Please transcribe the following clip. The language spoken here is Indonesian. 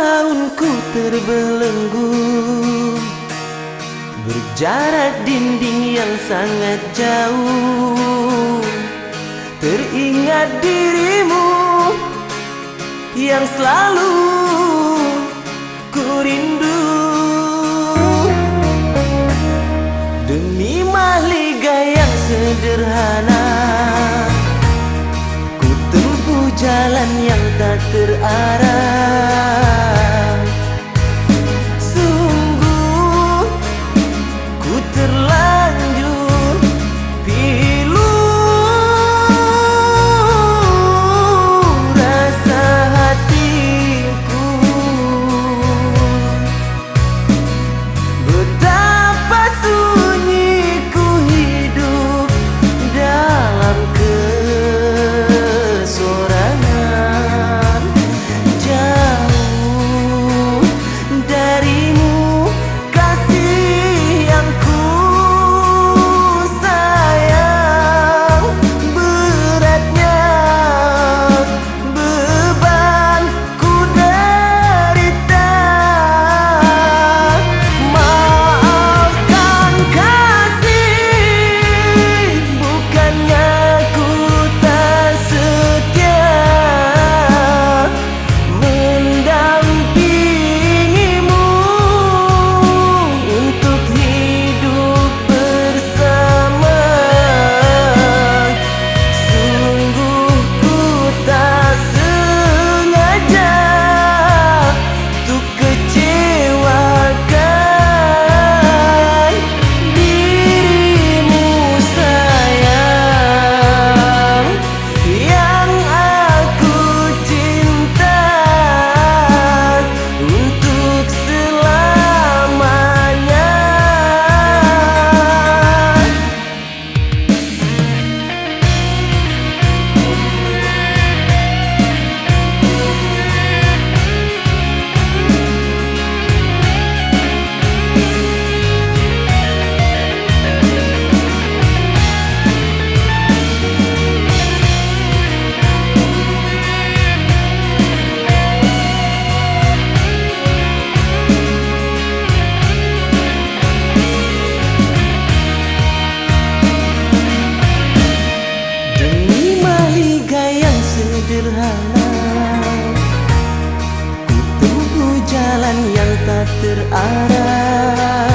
tahunku terbelenggu. Berjarak dinding yang sangat jauh. Teringat dirimu Yang selalu ku rindu. Demi mahliga yang sederhana Ku tempuh jalan yang tak terarah sederhana. Ku tempuh jalan yang tak terarah